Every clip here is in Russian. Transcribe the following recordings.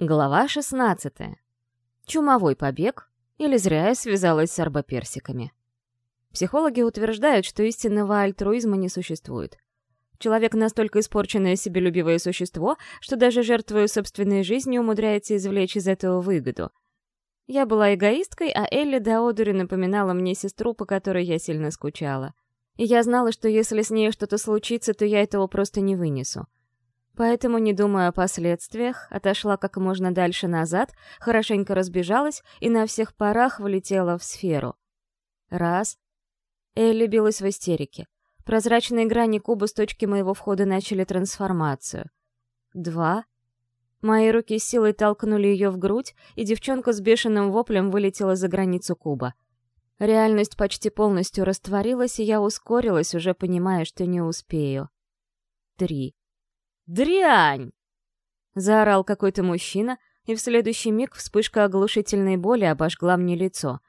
Глава 16. Чумовой побег или зря я связалась с арбоперсиками. Психологи утверждают, что истинного альтруизма не существует. Человек настолько испорченное себелюбивое существо, что даже жертвуя собственной жизнью умудряется извлечь из этого выгоду. Я была эгоисткой, а Элли до одури напоминала мне сестру, по которой я сильно скучала. И я знала, что если с ней что-то случится, то я этого просто не вынесу. Поэтому, не думая о последствиях, отошла как можно дальше назад, хорошенько разбежалась и на всех парах влетела в сферу. Раз. Элли билась в истерике. Прозрачные грани куба с точки моего входа начали трансформацию. Два. Мои руки силой толкнули ее в грудь, и девчонка с бешеным воплем вылетела за границу куба. Реальность почти полностью растворилась, и я ускорилась, уже понимая, что не успею. Три. «Дрянь!» Заорал какой-то мужчина, и в следующий миг вспышка оглушительной боли обожгла мне лицо.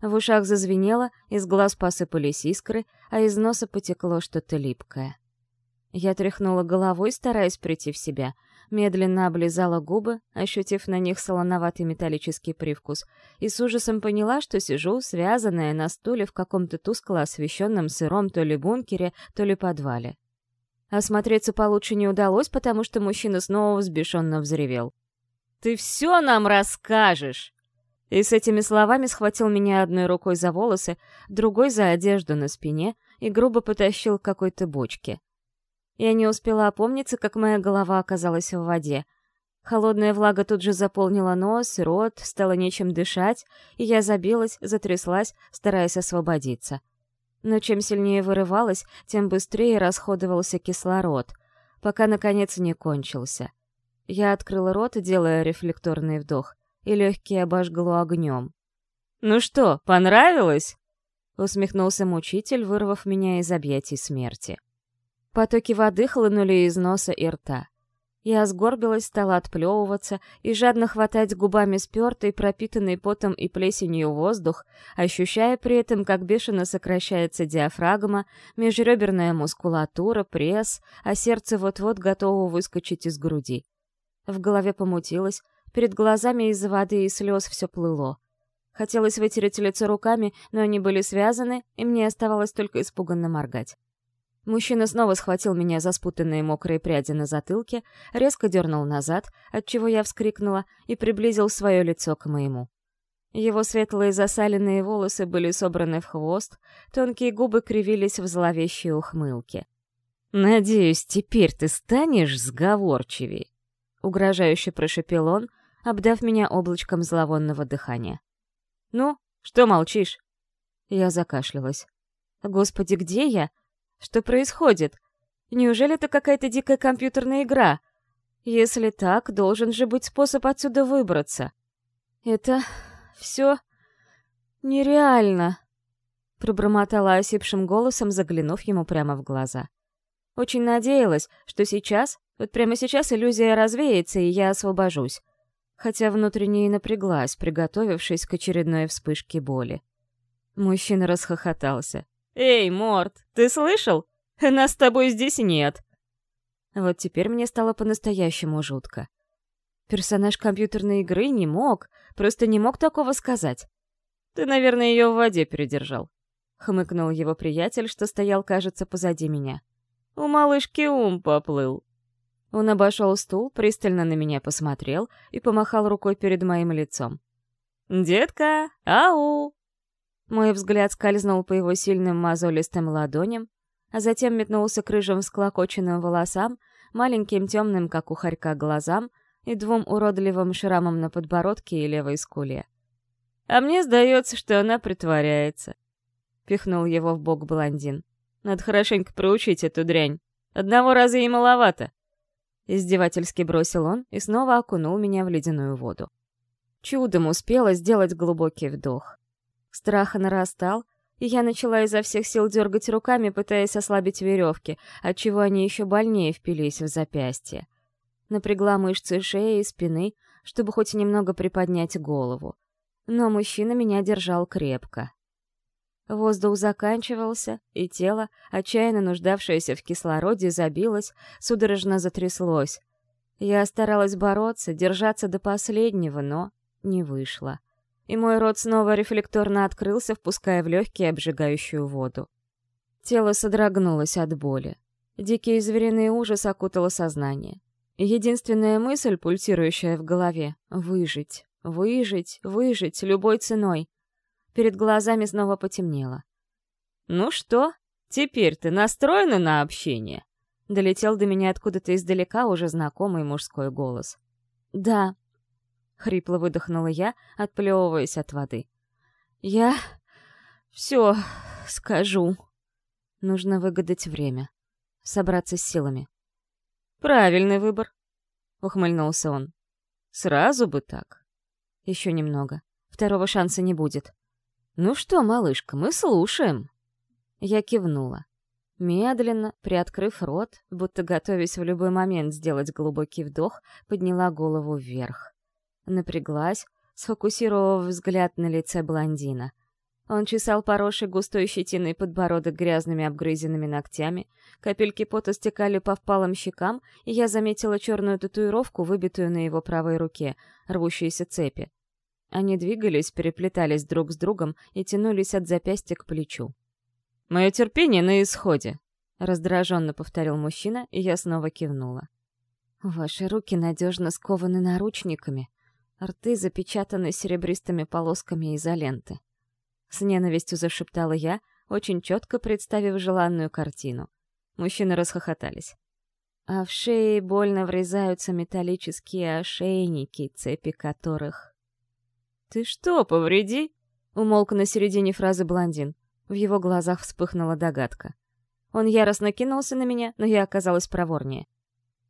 В ушах зазвенело, из глаз посыпались искры, а из носа потекло что-то липкое. Я тряхнула головой, стараясь прийти в себя, медленно облизала губы, ощутив на них солоноватый металлический привкус, и с ужасом поняла, что сижу, связанная на стуле в каком-то тускло освещенном сыром то ли бункере, то ли подвале. Осмотреться получше не удалось, потому что мужчина снова взбешенно взревел. «Ты все нам расскажешь!» И с этими словами схватил меня одной рукой за волосы, другой за одежду на спине и грубо потащил к какой-то бочке. Я не успела опомниться, как моя голова оказалась в воде. Холодная влага тут же заполнила нос, рот, стало нечем дышать, и я забилась, затряслась, стараясь освободиться. Но чем сильнее вырывалась, тем быстрее расходовался кислород, пока, наконец, не кончился. Я открыла рот, делая рефлекторный вдох, и легкие обожгло огнем. «Ну что, понравилось?» — усмехнулся мучитель, вырвав меня из объятий смерти. Потоки воды хлынули из носа и рта. Я сгорбилась, стала отплевываться и жадно хватать губами спёртый, пропитанный потом и плесенью воздух, ощущая при этом, как бешено сокращается диафрагма, межреберная мускулатура, пресс, а сердце вот-вот готово выскочить из груди. В голове помутилось, перед глазами из-за воды и слез все плыло. Хотелось вытереть лицо руками, но они были связаны, и мне оставалось только испуганно моргать. Мужчина снова схватил меня за спутанные мокрые пряди на затылке, резко дернул назад, отчего я вскрикнула, и приблизил свое лицо к моему. Его светлые засаленные волосы были собраны в хвост, тонкие губы кривились в зловещей ухмылке. «Надеюсь, теперь ты станешь сговорчивей», — угрожающе прошепел он, обдав меня облачком зловонного дыхания. «Ну, что молчишь?» Я закашлялась. «Господи, где я?» Что происходит? Неужели это какая-то дикая компьютерная игра? Если так, должен же быть способ отсюда выбраться. Это все нереально, пробормотала осипшим голосом, заглянув ему прямо в глаза. Очень надеялась, что сейчас, вот прямо сейчас иллюзия развеется, и я освобожусь. Хотя внутренне и напряглась, приготовившись к очередной вспышке боли. Мужчина расхохотался. «Эй, Морт, ты слышал? Нас с тобой здесь нет!» Вот теперь мне стало по-настоящему жутко. Персонаж компьютерной игры не мог, просто не мог такого сказать. «Ты, наверное, ее в воде передержал», — хмыкнул его приятель, что стоял, кажется, позади меня. «У малышки ум поплыл». Он обошел стул, пристально на меня посмотрел и помахал рукой перед моим лицом. «Детка, ау!» Мой взгляд скользнул по его сильным мозолистым ладоням, а затем метнулся к рыжим всклокоченным волосам, маленьким темным, как у хорька, глазам и двум уродливым шрамам на подбородке и левой скуле. «А мне сдается, что она притворяется», — пихнул его в бок блондин. «Надо хорошенько проучить эту дрянь. Одного раза ей маловато». Издевательски бросил он и снова окунул меня в ледяную воду. Чудом успела сделать глубокий вдох. Страх нарастал, и я начала изо всех сил дергать руками, пытаясь ослабить веревки, отчего они еще больнее впились в запястье. Напрягла мышцы шеи и спины, чтобы хоть немного приподнять голову. Но мужчина меня держал крепко. Воздух заканчивался, и тело, отчаянно нуждавшееся в кислороде, забилось, судорожно затряслось. Я старалась бороться, держаться до последнего, но не вышло. И мой рот снова рефлекторно открылся, впуская в легкие обжигающую воду. Тело содрогнулось от боли. Дикий звериный ужас окутало сознание. Единственная мысль, пульсирующая в голове — выжить, выжить, выжить любой ценой. Перед глазами снова потемнело. «Ну что, теперь ты настроена на общение?» Долетел до меня откуда-то издалека уже знакомый мужской голос. «Да», — хрипло выдохнула я, отплевываясь от воды. «Я... все скажу». Нужно выгадать время. Собраться с силами. «Правильный выбор», — ухмыльнулся он. «Сразу бы так». «Еще немного. Второго шанса не будет». «Ну что, малышка, мы слушаем». Я кивнула. Медленно, приоткрыв рот, будто готовясь в любой момент сделать глубокий вдох, подняла голову вверх. Напряглась, сфокусировав взгляд на лице блондина. Он чесал поросший густой щетиной подбородок грязными обгрызенными ногтями, капельки пота стекали по впалым щекам, и я заметила черную татуировку, выбитую на его правой руке, рвущиеся цепи. Они двигались, переплетались друг с другом и тянулись от запястья к плечу. «Мое терпение на исходе», — раздраженно повторил мужчина, и я снова кивнула. «Ваши руки надежно скованы наручниками, рты запечатаны серебристыми полосками изоленты». С ненавистью зашептала я, очень четко представив желанную картину. Мужчины расхохотались. А в шее больно врезаются металлические ошейники, цепи которых... «Ты что, повреди?» — умолк на середине фразы блондин. В его глазах вспыхнула догадка. Он яростно кинулся на меня, но я оказалась проворнее.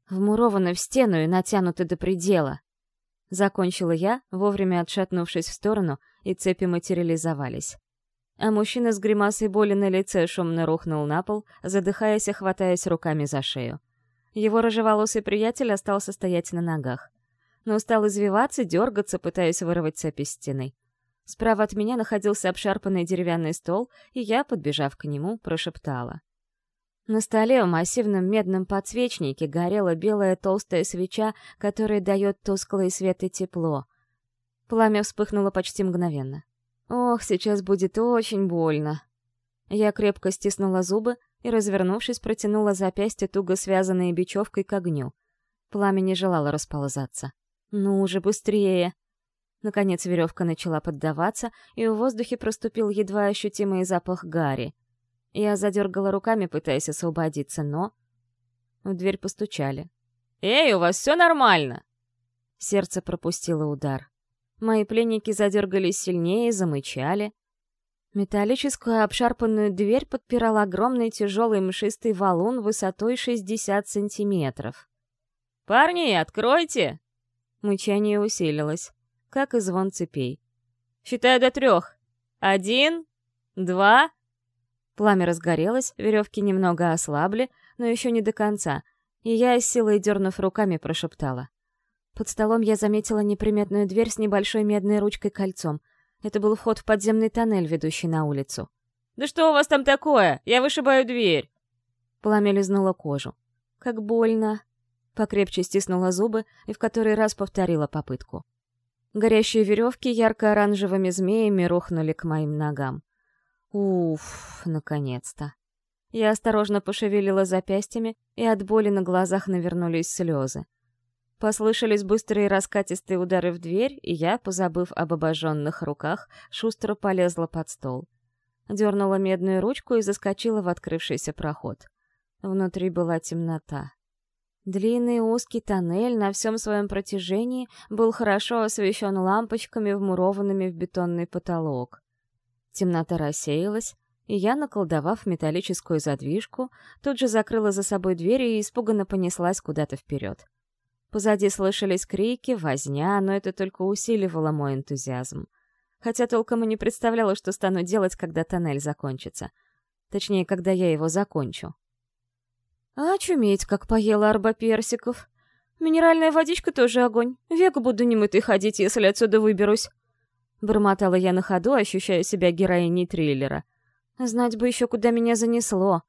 Вмурованы в стену и натянуты до предела. Закончила я, вовремя отшатнувшись в сторону, и цепи материализовались. А мужчина с гримасой боли на лице шумно рухнул на пол, задыхаясь и хватаясь руками за шею. Его рыжеволосый приятель остался стоять на ногах. Но стал извиваться, дергаться, пытаясь вырвать цепи из стены. Справа от меня находился обшарпанный деревянный стол, и я, подбежав к нему, прошептала. На столе в массивном медном подсвечнике горела белая толстая свеча, которая дает тусклый свет и тепло. Пламя вспыхнуло почти мгновенно. Ох, сейчас будет очень больно. Я крепко стиснула зубы и, развернувшись, протянула запястье туго связанной бечевкой к огню. Пламя не желало расползаться. «Ну же, быстрее!» Наконец веревка начала поддаваться, и в воздухе проступил едва ощутимый запах гари. Я задергала руками, пытаясь освободиться, но... В дверь постучали. «Эй, у вас все нормально?» Сердце пропустило удар. Мои пленники задергались сильнее, замычали. Металлическую обшарпанную дверь подпирал огромный тяжелый мшистый валун высотой 60 сантиметров. «Парни, откройте!» Мычание усилилось как и звон цепей. «Считаю до трех. Один, два...» Пламя разгорелось, веревки немного ослабли, но еще не до конца, и я, с силой дернув руками, прошептала. Под столом я заметила неприметную дверь с небольшой медной ручкой-кольцом. Это был вход в подземный тоннель, ведущий на улицу. «Да что у вас там такое? Я вышибаю дверь!» Пламя лизнуло кожу. «Как больно!» Покрепче стиснула зубы и в который раз повторила попытку. Горящие веревки ярко-оранжевыми змеями рухнули к моим ногам. Уф, наконец-то. Я осторожно пошевелила запястьями, и от боли на глазах навернулись слезы. Послышались быстрые раскатистые удары в дверь, и я, позабыв об обожженных руках, шустро полезла под стол. Дернула медную ручку и заскочила в открывшийся проход. Внутри была темнота. Длинный узкий тоннель на всем своем протяжении был хорошо освещен лампочками, вмурованными в бетонный потолок. Темнота рассеялась, и я, наколдовав металлическую задвижку, тут же закрыла за собой дверь и испуганно понеслась куда-то вперед. Позади слышались крики, возня, но это только усиливало мой энтузиазм. Хотя толком и не представляла, что стану делать, когда тоннель закончится. Точнее, когда я его закончу. А чуметь, как поела арба персиков. Минеральная водичка тоже огонь. Век буду немытой ходить, если отсюда выберусь. Бормотала я на ходу, ощущая себя героиней триллера. Знать бы еще, куда меня занесло.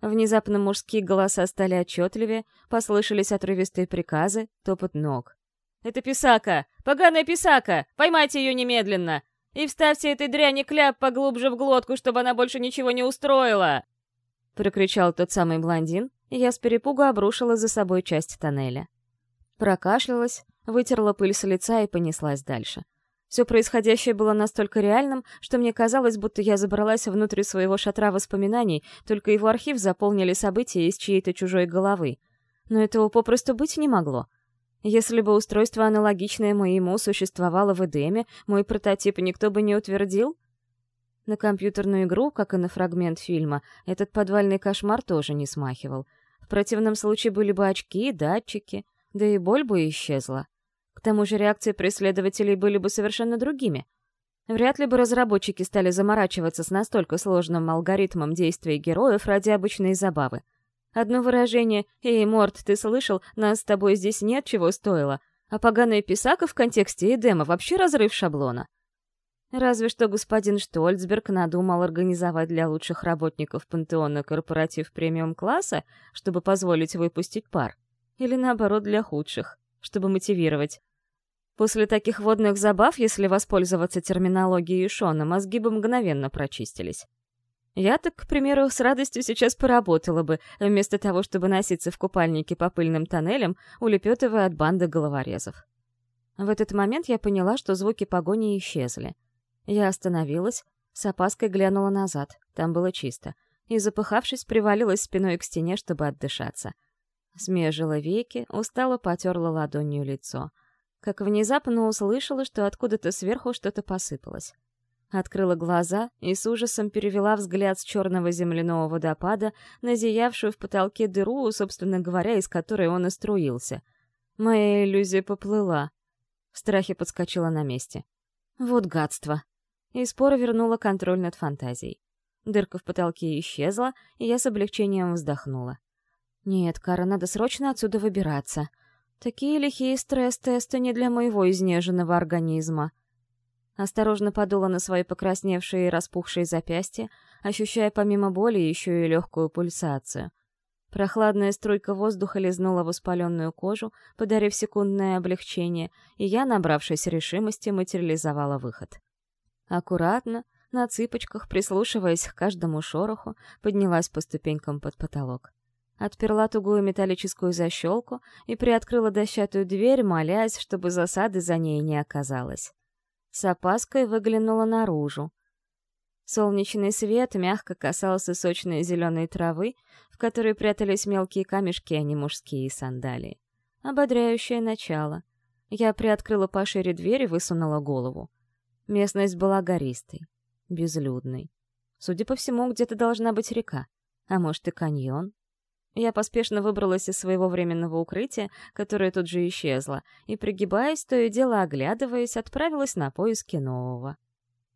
Внезапно мужские голоса стали отчетливее, послышались отрывистые приказы, топот ног. «Это писака! Поганая писака! Поймайте ее немедленно! И вставьте этой дряни кляп поглубже в глотку, чтобы она больше ничего не устроила!» Прокричал тот самый блондин, и я с перепугу обрушила за собой часть тоннеля. Прокашлялась, вытерла пыль с лица и понеслась дальше. Все происходящее было настолько реальным, что мне казалось, будто я забралась внутрь своего шатра воспоминаний, только его архив заполнили события из чьей-то чужой головы. Но этого попросту быть не могло. Если бы устройство аналогичное моему существовало в Эдеме, мой прототип никто бы не утвердил? На компьютерную игру, как и на фрагмент фильма, этот подвальный кошмар тоже не смахивал. В противном случае были бы очки, датчики, да и боль бы исчезла. К тому же реакции преследователей были бы совершенно другими. Вряд ли бы разработчики стали заморачиваться с настолько сложным алгоритмом действий героев ради обычной забавы. Одно выражение «Эй, Морд, ты слышал, нас с тобой здесь нет, чего стоило», а поганая писака в контексте Эдема вообще разрыв шаблона. Разве что господин Штольцберг надумал организовать для лучших работников пантеона корпоратив премиум-класса, чтобы позволить выпустить пар. Или наоборот, для худших, чтобы мотивировать. После таких водных забав, если воспользоваться терминологией Шона, мозги бы мгновенно прочистились. Я так, к примеру, с радостью сейчас поработала бы, вместо того, чтобы носиться в купальнике по пыльным тоннелям, улепетывая от банды головорезов. В этот момент я поняла, что звуки погони исчезли. Я остановилась, с опаской глянула назад, там было чисто, и, запыхавшись, привалилась спиной к стене, чтобы отдышаться. Смежила веки, устало потерла ладонью лицо — как внезапно услышала, что откуда-то сверху что-то посыпалось. Открыла глаза и с ужасом перевела взгляд с черного земляного водопада на зиявшую в потолке дыру, собственно говоря, из которой он и струился. Моя иллюзия поплыла. В страхе подскочила на месте. Вот гадство. И споро вернула контроль над фантазией. Дырка в потолке исчезла, и я с облегчением вздохнула. Нет, Кара, надо срочно отсюда выбираться. Такие лихие стресс-тесты не для моего изнеженного организма. Осторожно подула на свои покрасневшие и распухшие запястья, ощущая помимо боли еще и легкую пульсацию. Прохладная струйка воздуха лизнула воспаленную кожу, подарив секундное облегчение, и я, набравшись решимости, материализовала выход. Аккуратно, на цыпочках, прислушиваясь к каждому шороху, поднялась по ступенькам под потолок отперла тугую металлическую защелку и приоткрыла дощатую дверь, молясь, чтобы засады за ней не оказалось. С опаской выглянула наружу. Солнечный свет мягко касался сочной зеленой травы, в которой прятались мелкие камешки, а не мужские сандалии. Ободряющее начало. Я приоткрыла пошире дверь и высунула голову. Местность была гористой, безлюдной. Судя по всему, где-то должна быть река. А может и каньон? Я поспешно выбралась из своего временного укрытия, которое тут же исчезло, и, пригибаясь, то и дело оглядываясь, отправилась на поиски нового.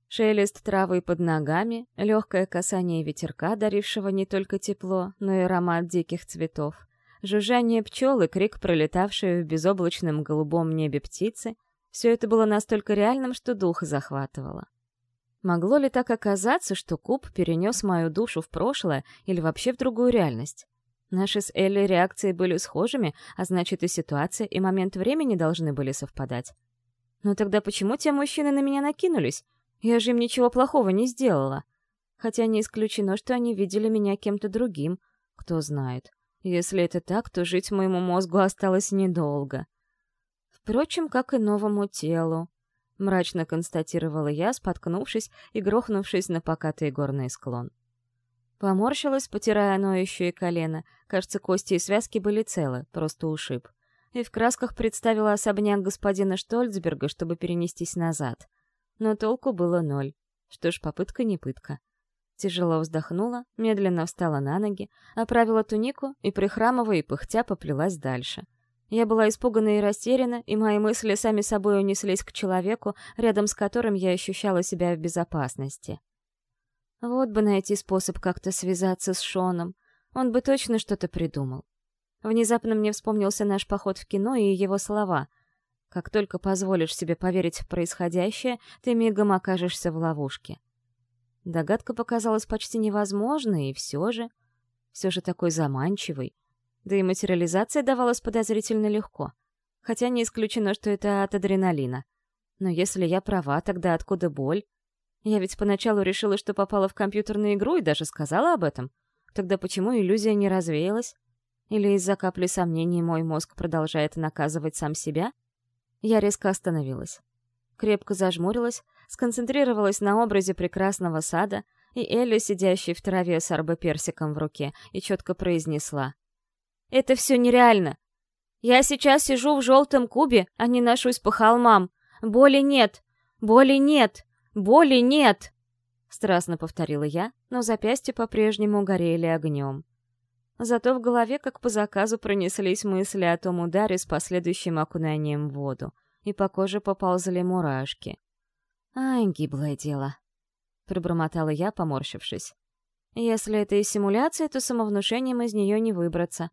Шелест травы под ногами, легкое касание ветерка, дарившего не только тепло, но и аромат диких цветов, жужжание пчел и крик, пролетавшей в безоблачном голубом небе птицы — все это было настолько реальным, что дух захватывало. Могло ли так оказаться, что куб перенес мою душу в прошлое или вообще в другую реальность? Наши с Элли реакции были схожими, а значит и ситуация, и момент времени должны были совпадать. Но тогда почему те мужчины на меня накинулись? Я же им ничего плохого не сделала. Хотя не исключено, что они видели меня кем-то другим. Кто знает. Если это так, то жить моему мозгу осталось недолго. Впрочем, как и новому телу. Мрачно констатировала я, споткнувшись и грохнувшись на покатый горный склон. Поморщилась, потирая ноющее колено. Кажется, кости и связки были целы, просто ушиб. И в красках представила особняк господина Штольцберга, чтобы перенестись назад. Но толку было ноль. Что ж, попытка не пытка. Тяжело вздохнула, медленно встала на ноги, оправила тунику и, прихрамывая и пыхтя, поплелась дальше. Я была испугана и растеряна, и мои мысли сами собой унеслись к человеку, рядом с которым я ощущала себя в безопасности. Вот бы найти способ как-то связаться с Шоном. Он бы точно что-то придумал. Внезапно мне вспомнился наш поход в кино и его слова. «Как только позволишь себе поверить в происходящее, ты мигом окажешься в ловушке». Догадка показалась почти невозможной, и все же... Все же такой заманчивый. Да и материализация давалась подозрительно легко. Хотя не исключено, что это от адреналина. Но если я права, тогда откуда боль? Я ведь поначалу решила, что попала в компьютерную игру и даже сказала об этом. Тогда почему иллюзия не развеялась? Или из-за капли сомнений мой мозг продолжает наказывать сам себя? Я резко остановилась. Крепко зажмурилась, сконцентрировалась на образе прекрасного сада и Элли, сидящей в траве с арбоперсиком в руке, и четко произнесла. «Это все нереально. Я сейчас сижу в желтом кубе, а не ношусь по холмам. Боли нет! Боли нет! Боли нет!» Страстно повторила я, но запястья по-прежнему горели огнем. Зато в голове, как по заказу, пронеслись мысли о том ударе с последующим окунанием в воду, и по коже поползли мурашки. «Ай, гиблое дело!» — пробормотала я, поморщившись. «Если это и симуляция, то самовнушением из нее не выбраться.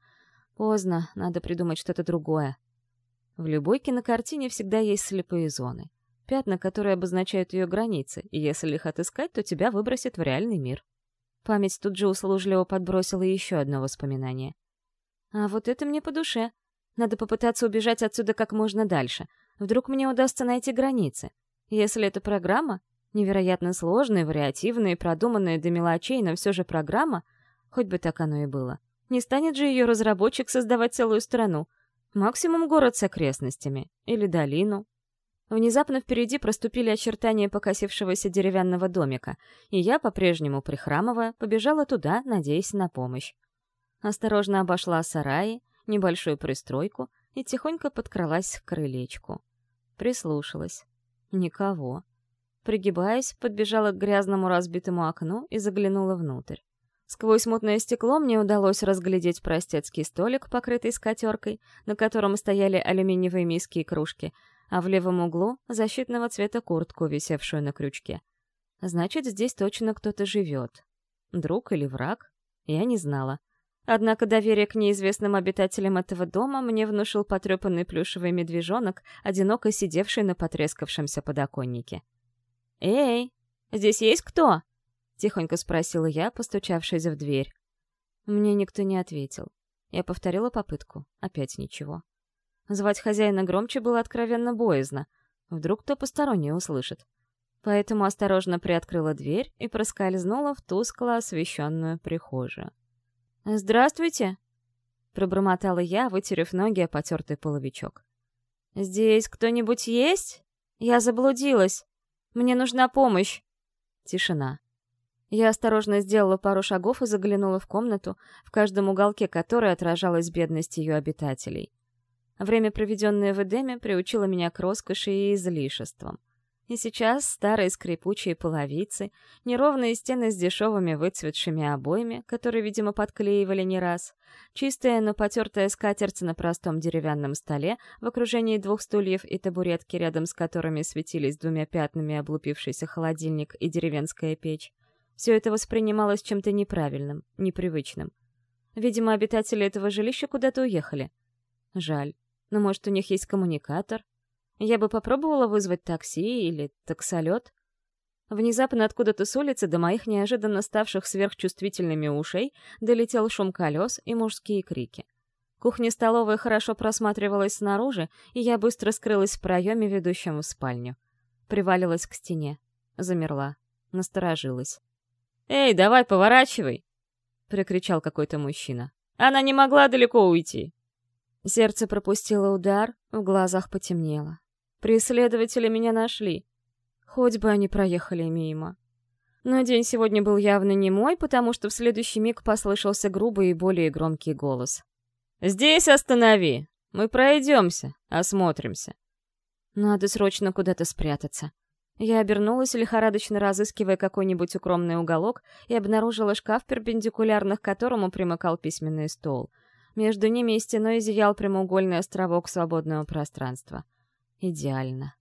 Поздно, надо придумать что-то другое». В любой кинокартине всегда есть слепые зоны. Пятна, которые обозначают ее границы, и если их отыскать, то тебя выбросит в реальный мир. Память тут же услужливо подбросила еще одно воспоминание. А вот это мне по душе. Надо попытаться убежать отсюда как можно дальше. Вдруг мне удастся найти границы. Если это программа, невероятно сложная, вариативная и продуманная до мелочей, но все же программа, хоть бы так оно и было, не станет же ее разработчик создавать целую страну, Максимум город с окрестностями. Или долину. Внезапно впереди проступили очертания покосившегося деревянного домика, и я, по-прежнему прихрамывая, побежала туда, надеясь на помощь. Осторожно обошла сараи, небольшую пристройку и тихонько подкралась к крылечку. Прислушалась. Никого. Пригибаясь, подбежала к грязному разбитому окну и заглянула внутрь. Сквозь мутное стекло мне удалось разглядеть простецкий столик, покрытый скатеркой, на котором стояли алюминиевые миски и кружки, а в левом углу — защитного цвета куртку, висевшую на крючке. Значит, здесь точно кто-то живет. Друг или враг? Я не знала. Однако доверие к неизвестным обитателям этого дома мне внушил потрепанный плюшевый медвежонок, одиноко сидевший на потрескавшемся подоконнике. «Эй, здесь есть кто?» — тихонько спросила я, постучавшись в дверь. Мне никто не ответил. Я повторила попытку. Опять ничего. Звать хозяина громче было откровенно боязно. Вдруг кто посторонний услышит. Поэтому осторожно приоткрыла дверь и проскользнула в тускло освещенную прихожую. «Здравствуйте!» — пробормотала я, вытерев ноги о потертый половичок. «Здесь кто-нибудь есть? Я заблудилась. Мне нужна помощь!» Тишина. Я осторожно сделала пару шагов и заглянула в комнату, в каждом уголке которой отражалась бедность ее обитателей. Время, проведенное в Эдеме, приучило меня к роскоши и излишествам. И сейчас старые скрипучие половицы, неровные стены с дешевыми выцветшими обоями, которые, видимо, подклеивали не раз, чистая, но потертая скатерть на простом деревянном столе в окружении двух стульев и табуретки, рядом с которыми светились двумя пятнами облупившийся холодильник и деревенская печь, все это воспринималось чем-то неправильным, непривычным. Видимо, обитатели этого жилища куда-то уехали. Жаль. Но может, у них есть коммуникатор? Я бы попробовала вызвать такси или таксолет. Внезапно откуда-то с улицы до моих неожиданно ставших сверхчувствительными ушей долетел шум колес и мужские крики. Кухня-столовая хорошо просматривалась снаружи, и я быстро скрылась в проеме, ведущем в спальню. Привалилась к стене. Замерла. Насторожилась. «Эй, давай, поворачивай!» — прикричал какой-то мужчина. «Она не могла далеко уйти!» Сердце пропустило удар, в глазах потемнело. Преследователи меня нашли. Хоть бы они проехали мимо. Но день сегодня был явно не мой, потому что в следующий миг послышался грубый и более громкий голос. «Здесь останови! Мы пройдемся, осмотримся». Надо срочно куда-то спрятаться. Я обернулась, лихорадочно разыскивая какой-нибудь укромный уголок, и обнаружила шкаф, перпендикулярно к которому примыкал письменный стол. Между ними и стеной зиял прямоугольный островок свободного пространства. Идеально.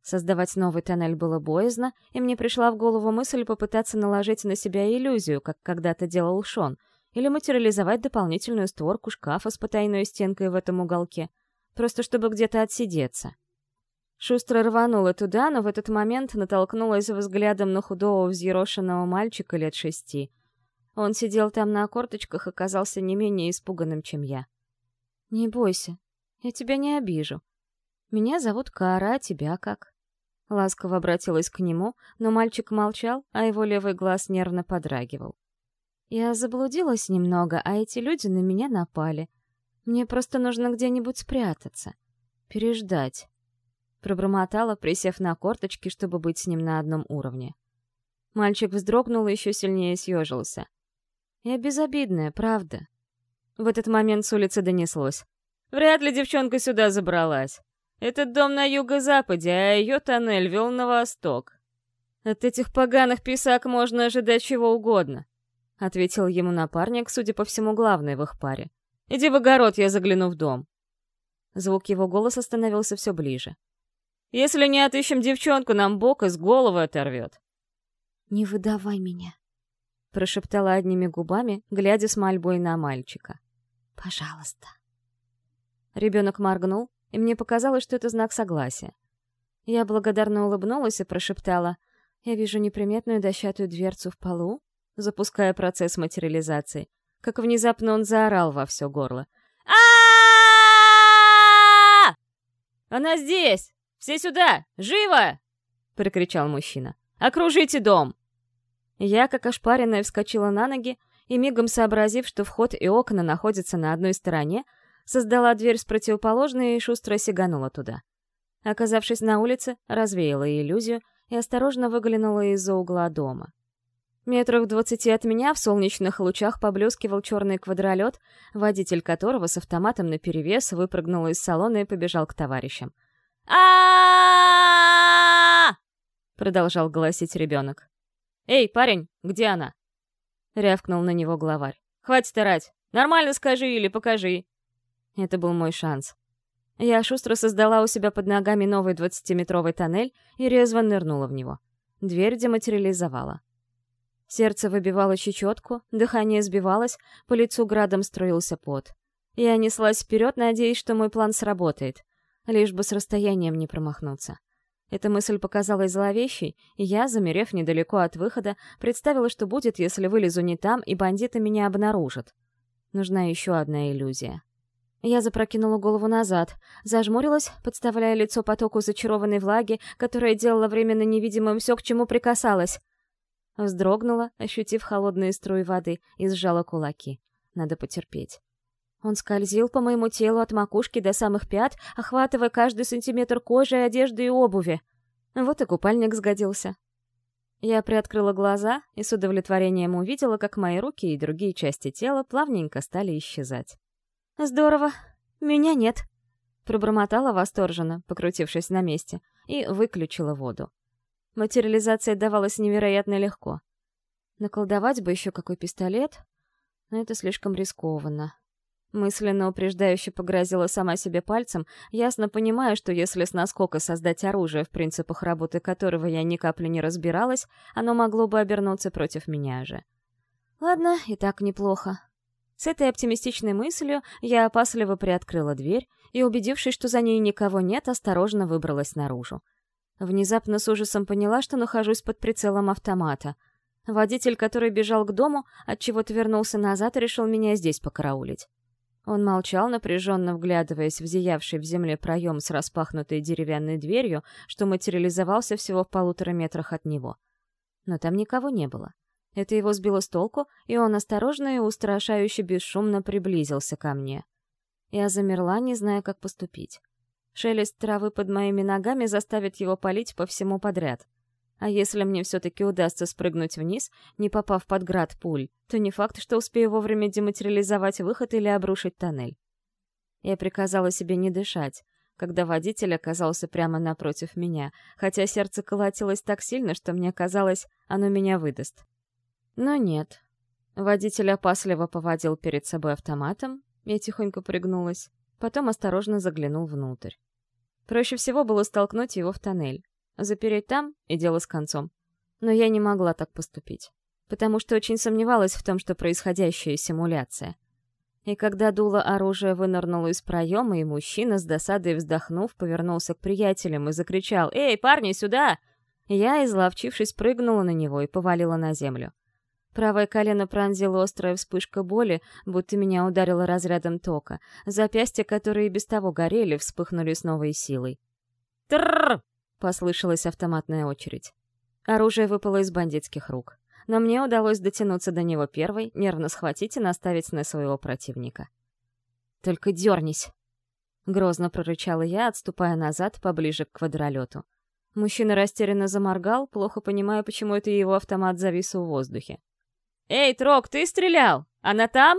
Создавать новый тоннель было боязно, и мне пришла в голову мысль попытаться наложить на себя иллюзию, как когда-то делал Шон, или материализовать дополнительную створку шкафа с потайной стенкой в этом уголке, просто чтобы где-то отсидеться. Шустро рванула туда, но в этот момент натолкнулась взглядом на худого взъерошенного мальчика лет шести. Он сидел там на корточках и казался не менее испуганным, чем я. «Не бойся, я тебя не обижу. Меня зовут Кара, а тебя как?» Ласково обратилась к нему, но мальчик молчал, а его левый глаз нервно подрагивал. Я заблудилась немного, а эти люди на меня напали. Мне просто нужно где-нибудь спрятаться. Переждать. Пробормотала, присев на корточки, чтобы быть с ним на одном уровне. Мальчик вздрогнул и еще сильнее съежился. Я безобидная, правда. В этот момент с улицы донеслось. Вряд ли девчонка сюда забралась. Этот дом на юго-западе, а ее тоннель вел на восток. От этих поганых писак можно ожидать чего угодно. — ответил ему напарник, судя по всему, главный в их паре. «Иди в огород, я загляну в дом». Звук его голоса становился все ближе. «Если не отыщем девчонку, нам Бог из головы оторвет». «Не выдавай меня», — прошептала одними губами, глядя с мольбой на мальчика. «Пожалуйста». Ребенок моргнул, и мне показалось, что это знак согласия. Я благодарно улыбнулась и прошептала, «Я вижу неприметную дощатую дверцу в полу, запуская процесс материализации, как внезапно он заорал во все горло. а «Она здесь! Все сюда! Живо!» — прикричал мужчина. «Окружите дом!» Я, как ошпаренная, вскочила на ноги и, мигом сообразив, что вход и окна находятся на одной стороне, создала дверь с противоположной и шустро сиганула туда. Оказавшись на улице, развеяла иллюзию и осторожно выглянула из-за угла дома. Метрах в двадцати от меня в солнечных лучах поблескивал черный квадролет, водитель которого с автоматом наперевес выпрыгнул из салона и побежал к товарищам. а продолжал голосить ребенок. «Эй, парень, где она?» Рявкнул на него главарь. «Хватит орать! Нормально скажи или покажи!» Это был мой шанс. Я шустро создала у себя под ногами новый двадцатиметровый тоннель и резво нырнула в него. Дверь дематериализовала. Сердце выбивало чечетку, дыхание сбивалось, по лицу градом струился пот. Я неслась вперед, надеясь, что мой план сработает, лишь бы с расстоянием не промахнуться. Эта мысль показалась зловещей, и я, замерев недалеко от выхода, представила, что будет, если вылезу не там, и бандиты меня обнаружат. Нужна еще одна иллюзия. Я запрокинула голову назад, зажмурилась, подставляя лицо потоку зачарованной влаги, которая делала временно невидимым все, к чему прикасалась. Вздрогнула, ощутив холодные струи воды, и сжала кулаки. Надо потерпеть. Он скользил по моему телу от макушки до самых пят, охватывая каждый сантиметр кожи, одежды и обуви. Вот и купальник сгодился. Я приоткрыла глаза и с удовлетворением увидела, как мои руки и другие части тела плавненько стали исчезать. «Здорово! Меня нет!» Пробормотала восторженно, покрутившись на месте, и выключила воду. Материализация давалась невероятно легко. Наколдовать бы еще какой пистолет, но это слишком рискованно. Мысленно упреждающе погрозила сама себе пальцем, ясно понимая, что если с наскока создать оружие, в принципах работы которого я ни капли не разбиралась, оно могло бы обернуться против меня же. Ладно, и так неплохо. С этой оптимистичной мыслью я опасливо приоткрыла дверь и, убедившись, что за ней никого нет, осторожно выбралась наружу. Внезапно с ужасом поняла, что нахожусь под прицелом автомата. Водитель, который бежал к дому, отчего-то вернулся назад и решил меня здесь покараулить. Он молчал, напряженно вглядываясь в зиявший в земле проем с распахнутой деревянной дверью, что материализовался всего в полутора метрах от него. Но там никого не было. Это его сбило с толку, и он осторожно и устрашающе бесшумно приблизился ко мне. Я замерла, не зная, как поступить. Шелест травы под моими ногами заставит его палить по всему подряд. А если мне все-таки удастся спрыгнуть вниз, не попав под град пуль, то не факт, что успею вовремя дематериализовать выход или обрушить тоннель. Я приказала себе не дышать, когда водитель оказался прямо напротив меня, хотя сердце колотилось так сильно, что мне казалось, оно меня выдаст. Но нет. Водитель опасливо поводил перед собой автоматом, я тихонько пригнулась, потом осторожно заглянул внутрь. Проще всего было столкнуть его в тоннель. Запереть там — и дело с концом. Но я не могла так поступить. Потому что очень сомневалась в том, что происходящее — симуляция. И когда дуло оружия вынырнуло из проема, и мужчина, с досадой вздохнув, повернулся к приятелям и закричал «Эй, парни, сюда!» Я, изловчившись, прыгнула на него и повалила на землю. Правое колено пронзила острая вспышка боли, будто меня ударило разрядом тока. Запястья, которые и без того горели, вспыхнули с новой силой. «Трррр!» — послышалась автоматная очередь. Оружие выпало из бандитских рук. Но мне удалось дотянуться до него первой, нервно схватить и наставить на своего противника. «Только дернись!» — грозно прорычала я, отступая назад, поближе к квадролету. Мужчина растерянно заморгал, плохо понимая, почему это его автомат завис в воздухе. «Эй, Трок, ты стрелял? Она там?»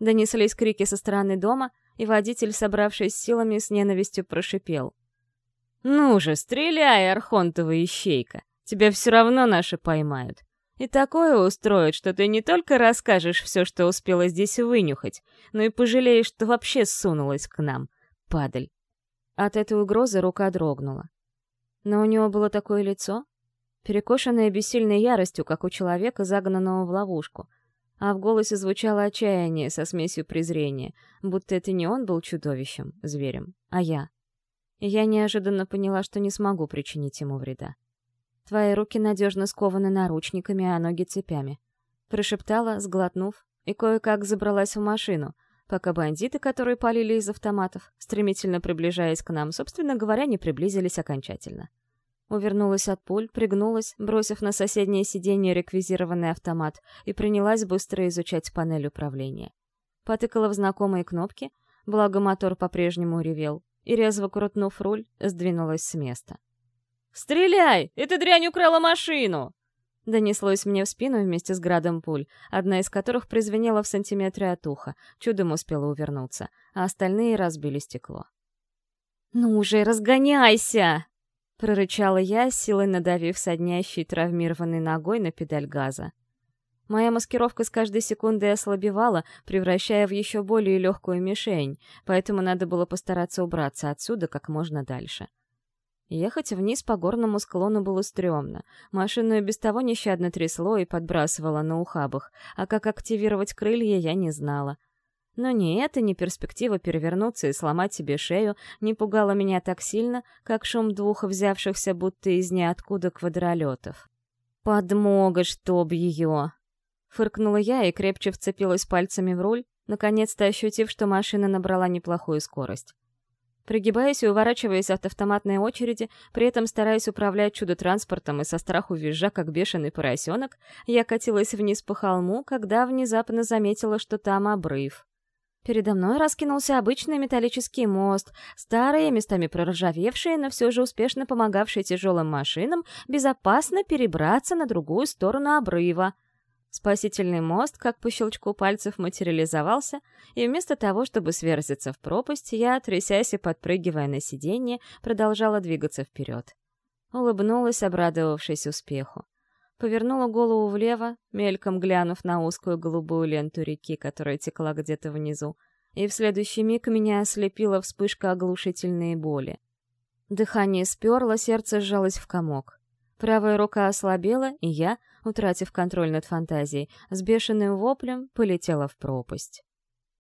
Донеслись крики со стороны дома, и водитель, собравшись силами, с ненавистью прошипел. «Ну же, стреляй, Архонтова ищейка! Тебя все равно наши поймают. И такое устроят, что ты не только расскажешь все, что успела здесь вынюхать, но и пожалеешь, что вообще сунулась к нам, падаль». От этой угрозы рука дрогнула. Но у него было такое лицо, перекошенное бессильной яростью, как у человека, загнанного в ловушку. А в голосе звучало отчаяние со смесью презрения, будто это не он был чудовищем, зверем, а я. Я неожиданно поняла, что не смогу причинить ему вреда. «Твои руки надежно скованы наручниками, а ноги цепями», — прошептала, сглотнув, и кое-как забралась в машину, пока бандиты, которые палили из автоматов, стремительно приближаясь к нам, собственно говоря, не приблизились окончательно. Увернулась от пуль, пригнулась, бросив на соседнее сиденье реквизированный автомат, и принялась быстро изучать панель управления. Потыкала в знакомые кнопки, благо мотор по-прежнему ревел, и, резво крутнув руль, сдвинулась с места. «Стреляй! Эта дрянь украла машину!» Донеслось мне в спину вместе с градом пуль, одна из которых призвенела в сантиметре от уха, чудом успела увернуться, а остальные разбили стекло. «Ну уже, разгоняйся!» прорычала я, силой надавив соднящей травмированной ногой на педаль газа. Моя маскировка с каждой секундой ослабевала, превращая в еще более легкую мишень, поэтому надо было постараться убраться отсюда как можно дальше. Ехать вниз по горному склону было стрёмно. Машину и без того нещадно трясло и подбрасывало на ухабах, а как активировать крылья я не знала — но ни это, ни перспектива перевернуться и сломать себе шею не пугала меня так сильно, как шум двух взявшихся будто из ниоткуда квадролетов. «Подмога, чтоб ее!» Фыркнула я и крепче вцепилась пальцами в руль, наконец-то ощутив, что машина набрала неплохую скорость. Пригибаясь и уворачиваясь от автоматной очереди, при этом стараясь управлять чудо-транспортом и со страху визжа, как бешеный поросенок, я катилась вниз по холму, когда внезапно заметила, что там обрыв. Передо мной раскинулся обычный металлический мост, старый, местами проржавевший, но все же успешно помогавший тяжелым машинам безопасно перебраться на другую сторону обрыва. Спасительный мост, как по щелчку пальцев, материализовался, и вместо того, чтобы сверзиться в пропасть, я, трясясь и подпрыгивая на сиденье, продолжала двигаться вперед. Улыбнулась, обрадовавшись успеху повернула голову влево, мельком глянув на узкую голубую ленту реки, которая текла где-то внизу, и в следующий миг меня ослепила вспышка оглушительной боли. Дыхание сперло, сердце сжалось в комок. Правая рука ослабела, и я, утратив контроль над фантазией, с бешеным воплем полетела в пропасть.